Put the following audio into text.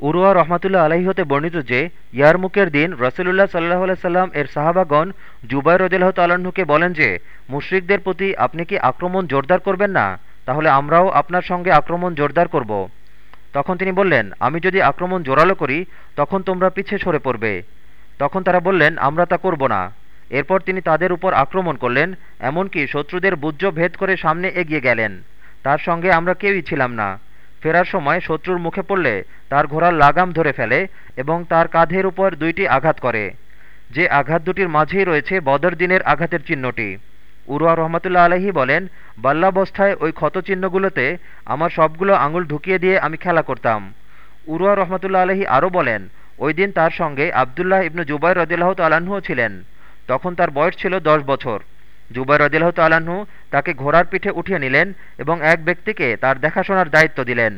Urawa রহমাতুল্লাহ আলাহি হতে বর্ণিত যে ইয়ারমুকের দিন রসুলুল্লাহ সাল্লাহ সাল্লাম এর সাহাবাগণ জুবাই রদিল্লাহ তাল্লাহ্নকে বলেন যে, মুশরিকদের প্রতি আপনি কি আক্রমণ জোরদার করবেন না? তাহলে আমরাও আপনার সঙ্গে আক্রমণ জোরদার করব। তখন তিনি বললেন, আমি যদি আক্রমণ জোরালো করি, তখন তোমরা পিছে সরে পড়বে। তখন তারা বললেন, আমরা তা করব না। এরপর তিনি তাদের উপর আক্রমণ করলেন, এমনকি শত্রুদের বুজ্জ ভেদ করে সামনে এগিয়ে গেলেন। তার সঙ্গে আমরা কেউই ছিলাম না। ফেরার সময় শত্রুর মুখে পড়লে তার ঘোড়ার লাগাম ধরে ফেলে এবং তার কাঁধের উপর দুইটি আঘাত করে। যে আঘাত দুটির মাঝেই রয়েছে বদর দিনের আঘাতের চিহ্নটি। উরুয়া রহমতুল্লা আলহি বলেন বাল্যাবস্থায় ওই ক্ষতচিহ্নগুলোতে আমার সবগুলো আঙুল ঢুকিয়ে দিয়ে আমি খেলা করতাম। উরুয়া রহমতুল্লা আলহি আরও বলেন, ওই দিন তার সঙ্গে আবদুল্লাহ ইবনু জুবাই রদিল্লাহ তালাহুও ছিলেন। তখন তার বয়স ছিল দশ বছর। জুবাই রদিল্লাহ তালাহু তাকে ঘোড়ার পিঠে উঠিয়ে নিলেন এবং এক ব্যক্তিকে তার দেখাশোনার দায়িত্ব দিলেন।